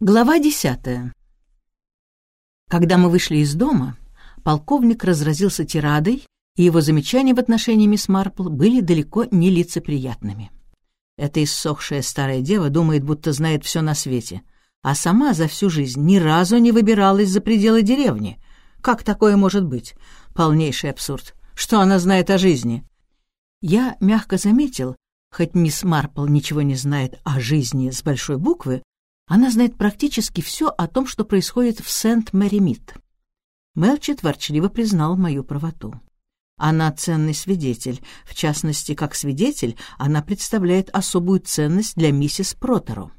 Глава десятая. Когда мы вышли из дома, полковник разразился тирадой, и его замечания в отношении мисс Марпл были далеко не лицеприятными. Эта иссохшая старая дева думает, будто знает все на свете, а сама за всю жизнь ни разу не выбиралась за пределы деревни. Как такое может быть? Полнейший абсурд. Что она знает о жизни? Я мягко заметил, хоть мисс Марпл ничего не знает о жизни с большой буквы, она знает практически все о том, что происходит в Сент-Мэри-Мид. Мелчит ворчливо признал мою правоту. Она ценный свидетель. В частности, как свидетель, она представляет особую ценность для миссис Протеро.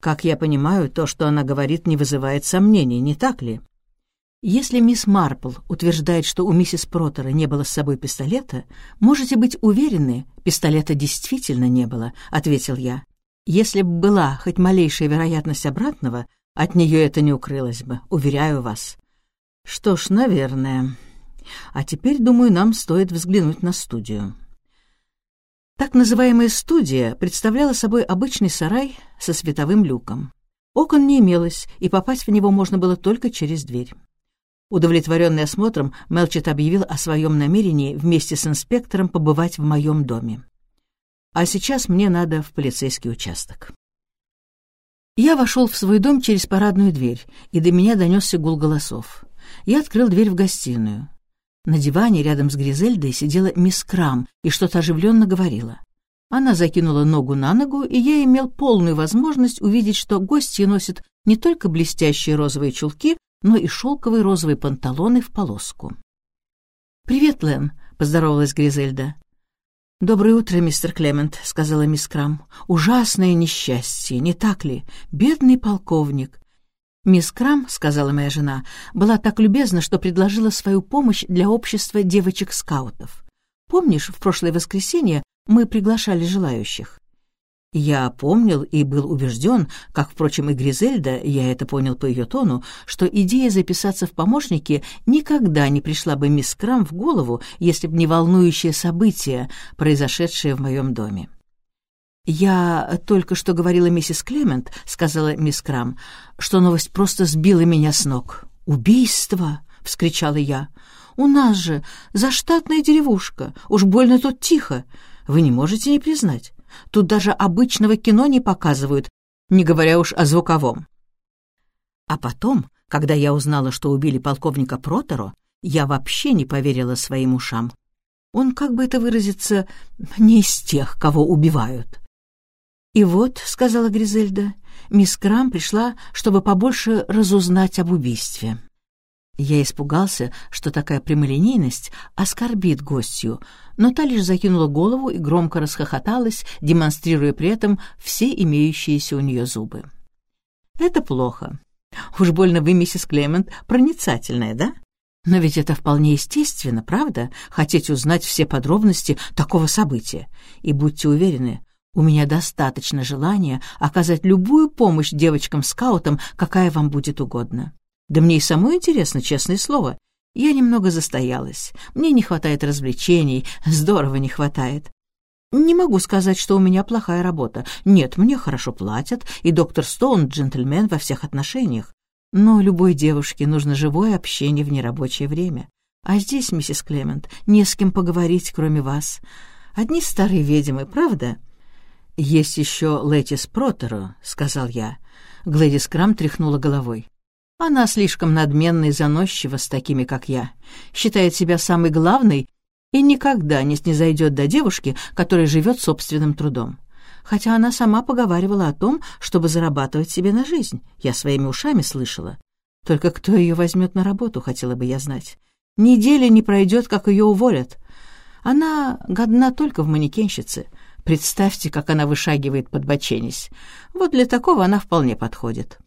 Как я понимаю, то, что она говорит, не вызывает сомнений, не так ли? Если мисс Марпл утверждает, что у миссис Протера не было с собой пистолета, можете быть уверены, пистолета действительно не было, — ответил я. Если бы была хоть малейшая вероятность обратного, от нее это не укрылось бы, уверяю вас. Что ж, наверное. А теперь, думаю, нам стоит взглянуть на студию. Так называемая студия представляла собой обычный сарай со световым люком. Окон не имелось, и попасть в него можно было только через дверь. Удовлетворенный осмотром, Мелчет объявил о своем намерении вместе с инспектором побывать в моем доме. А сейчас мне надо в полицейский участок. Я вошел в свой дом через парадную дверь, и до меня донесся гул голосов. Я открыл дверь в гостиную. На диване рядом с Гризельдой сидела мисс Крам и что-то оживленно говорила. Она закинула ногу на ногу, и я имел полную возможность увидеть, что гости носят не только блестящие розовые чулки, но и шелковые розовые панталоны в полоску. «Привет, Лэм», — поздоровалась Гризельда. «Доброе утро, мистер Клемент», — сказала мисс Крам. «Ужасное несчастье, не так ли? Бедный полковник». «Мисс Крам», — сказала моя жена, — была так любезна, что предложила свою помощь для общества девочек-скаутов. Помнишь, в прошлое воскресенье мы приглашали желающих? Я помнил и был убежден, как, впрочем, и Гризельда, я это понял по ее тону, что идея записаться в помощники никогда не пришла бы мисс Крам в голову, если бы не волнующее событие, произошедшее в моем доме. «Я только что говорила миссис Клемент», — сказала мисс Крам, «что новость просто сбила меня с ног». «Убийство!» — вскричала я. «У нас же заштатная деревушка, уж больно тут тихо. Вы не можете не признать». Тут даже обычного кино не показывают, не говоря уж о звуковом. А потом, когда я узнала, что убили полковника Протеро, я вообще не поверила своим ушам. Он, как бы это выразиться, не из тех, кого убивают. «И вот», — сказала Гризельда, — «мисс Крам пришла, чтобы побольше разузнать об убийстве». Я испугался, что такая прямолинейность оскорбит гостью, но та лишь закинула голову и громко расхохоталась, демонстрируя при этом все имеющиеся у нее зубы. «Это плохо. Уж больно вы, миссис Клемент, проницательная, да? Но ведь это вполне естественно, правда, хотеть узнать все подробности такого события. И будьте уверены, у меня достаточно желания оказать любую помощь девочкам-скаутам, какая вам будет угодно». Да мне и самой интересно, честное слово. Я немного застоялась. Мне не хватает развлечений, здорово не хватает. Не могу сказать, что у меня плохая работа. Нет, мне хорошо платят, и доктор Стоун — джентльмен во всех отношениях. Но любой девушке нужно живое общение в нерабочее время. А здесь, миссис Клемент, не с кем поговорить, кроме вас. Одни старые ведьмы, правда? «Есть еще Летис Протеро», — сказал я. Глэдис Крам тряхнула головой. Она слишком надменна и заносчива с такими, как я, считает себя самой главной и никогда не снизойдет до девушки, которая живет собственным трудом. Хотя она сама поговаривала о том, чтобы зарабатывать себе на жизнь. Я своими ушами слышала. Только кто ее возьмет на работу, хотела бы я знать. Неделя не пройдет, как ее уволят. Она годна только в манекенщице. Представьте, как она вышагивает, подбоченясь. Вот для такого она вполне подходит.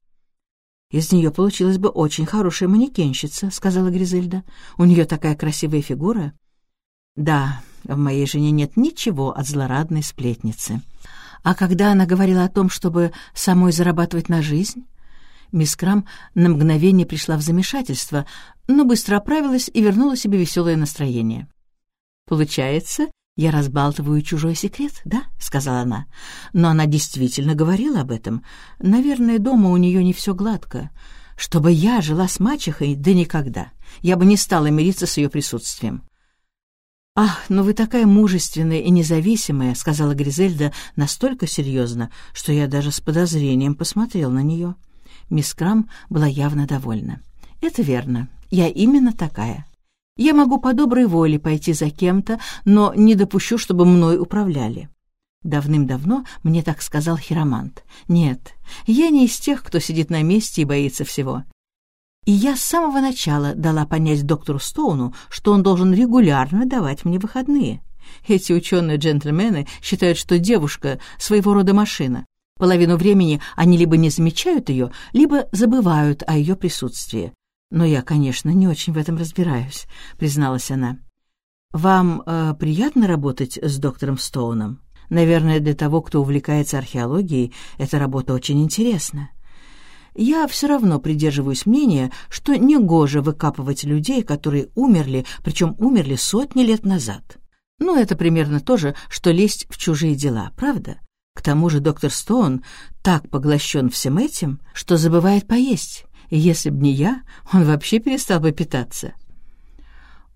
«Из нее получилась бы очень хорошая манекенщица», — сказала Гризельда. «У нее такая красивая фигура». «Да, в моей жене нет ничего от злорадной сплетницы». А когда она говорила о том, чтобы самой зарабатывать на жизнь, мисс Крам на мгновение пришла в замешательство, но быстро оправилась и вернула себе веселое настроение. «Получается, «Я разбалтываю чужой секрет, да?» — сказала она. «Но она действительно говорила об этом. Наверное, дома у нее не все гладко. Чтобы я жила с мачехой, да никогда. Я бы не стала мириться с ее присутствием». «Ах, но вы такая мужественная и независимая», — сказала Гризельда настолько серьезно, что я даже с подозрением посмотрел на нее. Мисс Крам была явно довольна. «Это верно. Я именно такая. Я могу по доброй воле пойти за кем-то, но не допущу, чтобы мной управляли». Давным-давно мне так сказал хиромант. «Нет, я не из тех, кто сидит на месте и боится всего. И я с самого начала дала понять доктору Стоуну, что он должен регулярно давать мне выходные. Эти ученые-джентльмены считают, что девушка — своего рода машина. Половину времени они либо не замечают ее, либо забывают о ее присутствии. «Но я, конечно, не очень в этом разбираюсь», — призналась она. «Вам э, приятно работать с доктором Стоуном? Наверное, для того, кто увлекается археологией, эта работа очень интересна я все равно придерживаюсь мнения, что негоже выкапывать людей, которые умерли, причем умерли сотни лет назад. Ну, это примерно то же, что лезть в чужие дела, правда? К тому же доктор Стоун так поглощен всем этим, что забывает поесть. И если б не я, он вообще перестал бы питаться.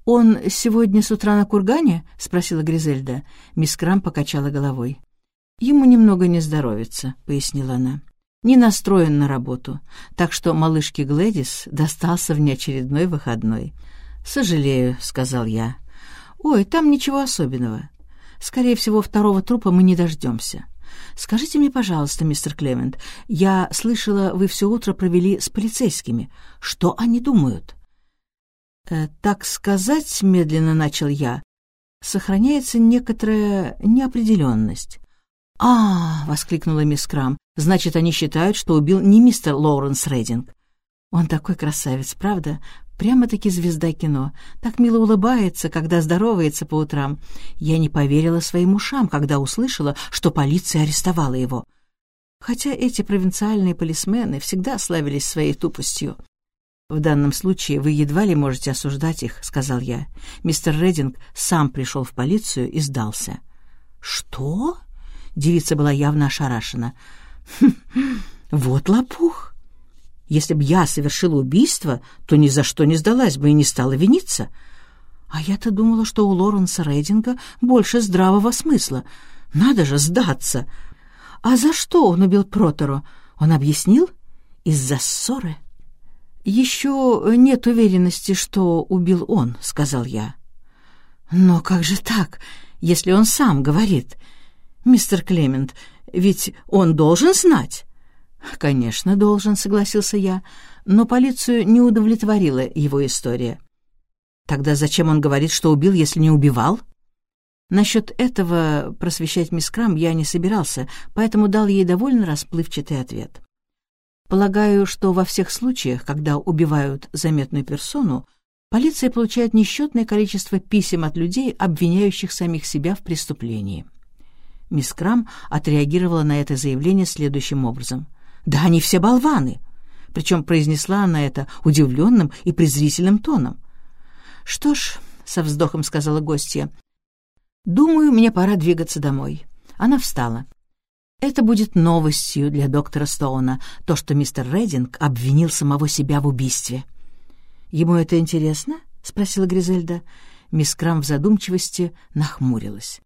«Он сегодня с утра на кургане?» — спросила Гризельда. Мисс Крам покачала головой. «Ему немного не здоровится», — пояснила она не настроен на работу, так что малышке Глэдис достался внеочередной выходной. «Сожалею», — сказал я. «Ой, там ничего особенного. Скорее всего, второго трупа мы не дождемся. Скажите мне, пожалуйста, мистер Клемент, я слышала, вы все утро провели с полицейскими. Что они думают?» э, «Так сказать, — медленно начал я, — сохраняется некоторая неопределенность. «А!» — воскликнула мисс Крам. «Значит, они считают, что убил не мистер Лоуренс Рейдинг. Он такой красавец, правда? Прямо-таки звезда кино. Так мило улыбается, когда здоровается по утрам. Я не поверила своим ушам, когда услышала, что полиция арестовала его. Хотя эти провинциальные полисмены всегда славились своей тупостью. «В данном случае вы едва ли можете осуждать их», — сказал я. Мистер Рединг сам пришел в полицию и сдался. «Что?» Девица была явно ошарашена. «Хм, вот лопух! Если б я совершила убийство, то ни за что не сдалась бы и не стала виниться. А я-то думала, что у Лоренса Рейдинга больше здравого смысла. Надо же сдаться! А за что он убил Протеро? Он объяснил? Из-за ссоры?» «Еще нет уверенности, что убил он», — сказал я. «Но как же так, если он сам говорит?» «Мистер Клемент, ведь он должен знать?» «Конечно, должен», — согласился я, но полицию не удовлетворила его история. «Тогда зачем он говорит, что убил, если не убивал?» Насчет этого просвещать мисс Крам я не собирался, поэтому дал ей довольно расплывчатый ответ. Полагаю, что во всех случаях, когда убивают заметную персону, полиция получает несчетное количество писем от людей, обвиняющих самих себя в преступлении. Мисс Крам отреагировала на это заявление следующим образом. «Да они все болваны!» Причем произнесла она это удивленным и презрительным тоном. «Что ж», — со вздохом сказала гостья, — «думаю, мне пора двигаться домой». Она встала. Это будет новостью для доктора Стоуна, то, что мистер Рединг обвинил самого себя в убийстве. «Ему это интересно?» — спросила Гризельда. Мисс Крам в задумчивости нахмурилась.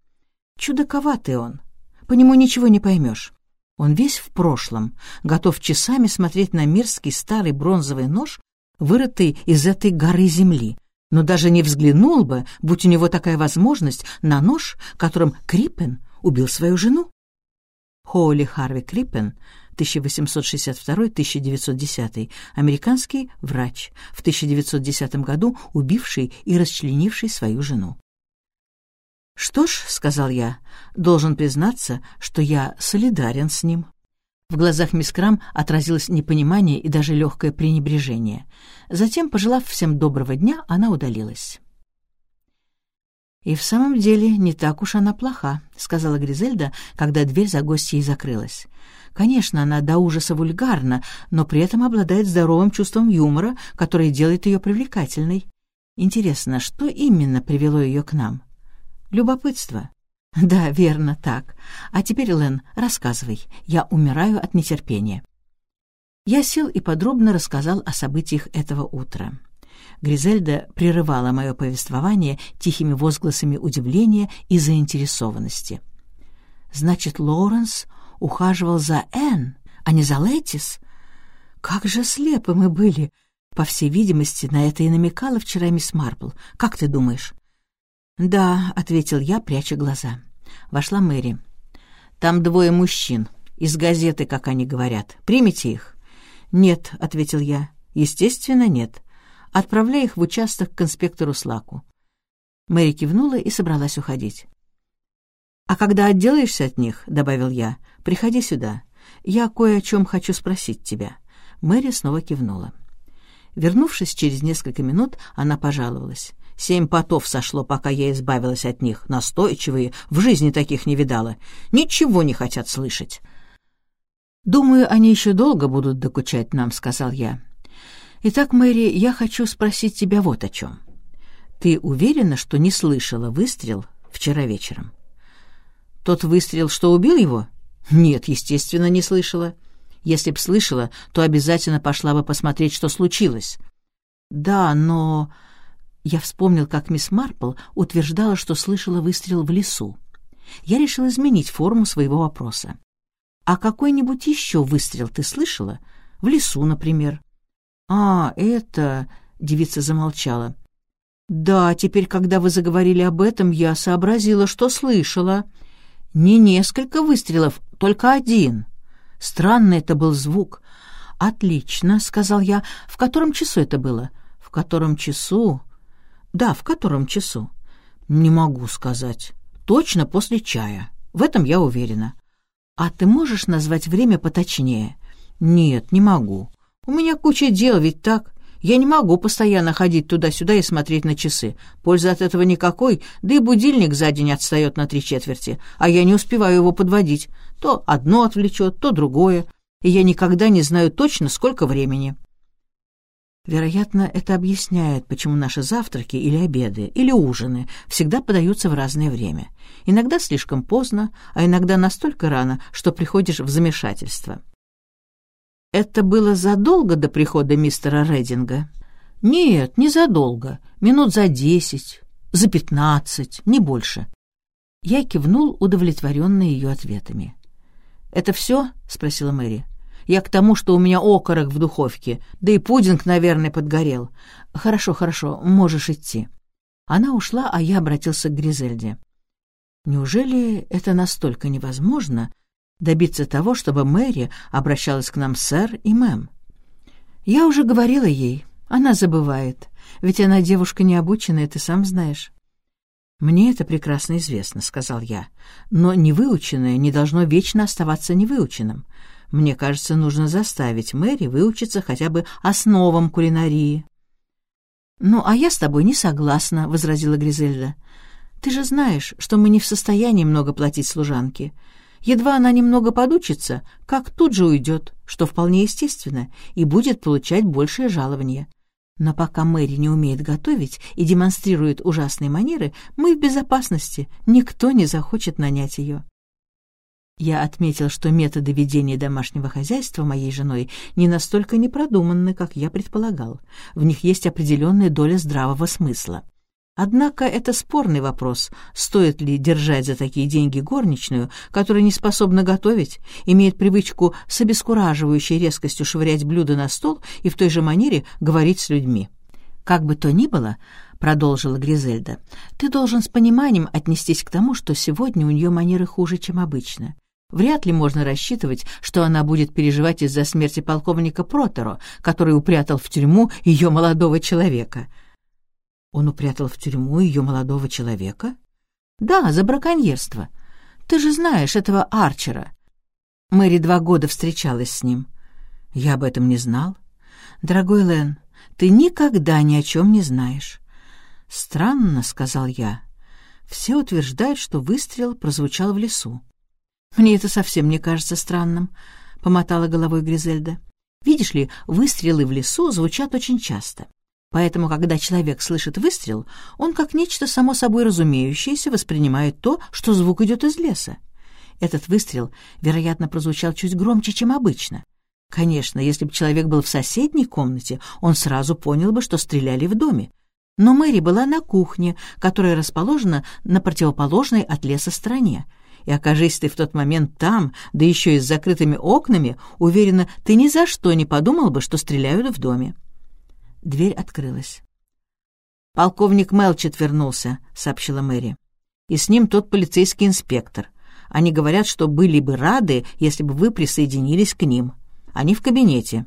Чудаковатый он. По нему ничего не поймешь. Он весь в прошлом, готов часами смотреть на мирский старый бронзовый нож, вырытый из этой горы земли, но даже не взглянул бы, будь у него такая возможность, на нож, которым Крипен убил свою жену. Холли Харви Крипен, 1862-1910, американский врач, в 1910 году убивший и расчленивший свою жену. «Что ж», — сказал я, — «должен признаться, что я солидарен с ним». В глазах мисс Крам отразилось непонимание и даже легкое пренебрежение. Затем, пожелав всем доброго дня, она удалилась. «И в самом деле не так уж она плоха», — сказала Гризельда, когда дверь за гостьей закрылась. «Конечно, она до ужаса вульгарна, но при этом обладает здоровым чувством юмора, которое делает ее привлекательной. Интересно, что именно привело ее к нам?» Любопытство. Да, верно, так. А теперь, Лен, рассказывай. Я умираю от нетерпения. Я сел и подробно рассказал о событиях этого утра. Гризельда прерывала мое повествование тихими возгласами удивления и заинтересованности. «Значит, Лоуренс ухаживал за Энн, а не за Летис? Как же слепы мы были!» По всей видимости, на это и намекала вчера мисс Марпл. Как ты думаешь?» «Да», — ответил я, пряча глаза. Вошла Мэри. «Там двое мужчин. Из газеты, как они говорят. Примите их?» «Нет», — ответил я. «Естественно, нет. Отправляй их в участок к инспектору Слаку». Мэри кивнула и собралась уходить. «А когда отделаешься от них, — добавил я, — приходи сюда. Я кое о чем хочу спросить тебя». Мэри снова кивнула. Вернувшись через несколько минут, она пожаловалась. Семь потов сошло, пока я избавилась от них. Настойчивые, в жизни таких не видала. Ничего не хотят слышать. «Думаю, они еще долго будут докучать нам», — сказал я. «Итак, Мэри, я хочу спросить тебя вот о чем. Ты уверена, что не слышала выстрел вчера вечером?» «Тот выстрел, что убил его?» «Нет, естественно, не слышала». Если б слышала, то обязательно пошла бы посмотреть, что случилось. Да, но... Я вспомнил, как мисс Марпл утверждала, что слышала выстрел в лесу. Я решил изменить форму своего вопроса. «А какой-нибудь еще выстрел ты слышала? В лесу, например?» «А, это...» — девица замолчала. «Да, теперь, когда вы заговорили об этом, я сообразила, что слышала. Не несколько выстрелов, только один». Странный это был звук. «Отлично», — сказал я. «В котором часу это было?» «В котором часу?» «Да, в котором часу?» «Не могу сказать. Точно после чая. В этом я уверена». «А ты можешь назвать время поточнее?» «Нет, не могу. У меня куча дел, ведь так?» Я не могу постоянно ходить туда-сюда и смотреть на часы. Пользы от этого никакой, да и будильник за день отстает на три четверти, а я не успеваю его подводить. То одно отвлечет, то другое, и я никогда не знаю точно, сколько времени. Вероятно, это объясняет, почему наши завтраки или обеды, или ужины всегда подаются в разное время. Иногда слишком поздно, а иногда настолько рано, что приходишь в замешательство. Это было задолго до прихода мистера Рединга? Нет, не задолго. Минут за десять, за пятнадцать, не больше. Я кивнул, удовлетворенный ее ответами. «Это все?» — спросила Мэри. «Я к тому, что у меня окорок в духовке, да и пудинг, наверное, подгорел. Хорошо, хорошо, можешь идти». Она ушла, а я обратился к Гризельде. «Неужели это настолько невозможно, добиться того, чтобы Мэри обращалась к нам сэр и мэм. Я уже говорила ей, она забывает, ведь она девушка необученная, ты сам знаешь. «Мне это прекрасно известно», — сказал я, «но невыученное не должно вечно оставаться невыученным. Мне кажется, нужно заставить Мэри выучиться хотя бы основам кулинарии». «Ну, а я с тобой не согласна», — возразила Гризельда. «Ты же знаешь, что мы не в состоянии много платить служанке. Едва она немного подучится, как тут же уйдет, что вполне естественно, и будет получать большее жалование. Но пока Мэри не умеет готовить и демонстрирует ужасные манеры, мы в безопасности, никто не захочет нанять ее. Я отметил, что методы ведения домашнего хозяйства моей женой не настолько непродуманны, как я предполагал. В них есть определенная доля здравого смысла. Однако это спорный вопрос, стоит ли держать за такие деньги горничную, которая не способна готовить, имеет привычку с обескураживающей резкостью швырять блюда на стол и в той же манере говорить с людьми. «Как бы то ни было», — продолжила Гризельда, — «ты должен с пониманием отнестись к тому, что сегодня у нее манеры хуже, чем обычно». Вряд ли можно рассчитывать, что она будет переживать из-за смерти полковника Протеро, который упрятал в тюрьму ее молодого человека. Он упрятал в тюрьму ее молодого человека? Да, за браконьерство. Ты же знаешь этого Арчера. Мэри два года встречалась с ним. Я об этом не знал. Дорогой Лен, ты никогда ни о чем не знаешь. Странно, — сказал я. Все утверждают, что выстрел прозвучал в лесу. Мне это совсем не кажется странным, — помотала головой Гризельда. Видишь ли, выстрелы в лесу звучат очень часто. Поэтому, когда человек слышит выстрел, он как нечто само собой разумеющееся воспринимает то, что звук идет из леса. Этот выстрел, вероятно, прозвучал чуть громче, чем обычно. Конечно, если бы человек был в соседней комнате, он сразу понял бы, что стреляли в доме. Но Мэри была на кухне, которая расположена на противоположной от леса стороне. И окажись ты в тот момент там, да еще и с закрытыми окнами, уверена, ты ни за что не подумал бы, что стреляют в доме. Дверь открылась. «Полковник Мелчет вернулся», — сообщила Мэри. «И с ним тот полицейский инспектор. Они говорят, что были бы рады, если бы вы присоединились к ним. Они в кабинете».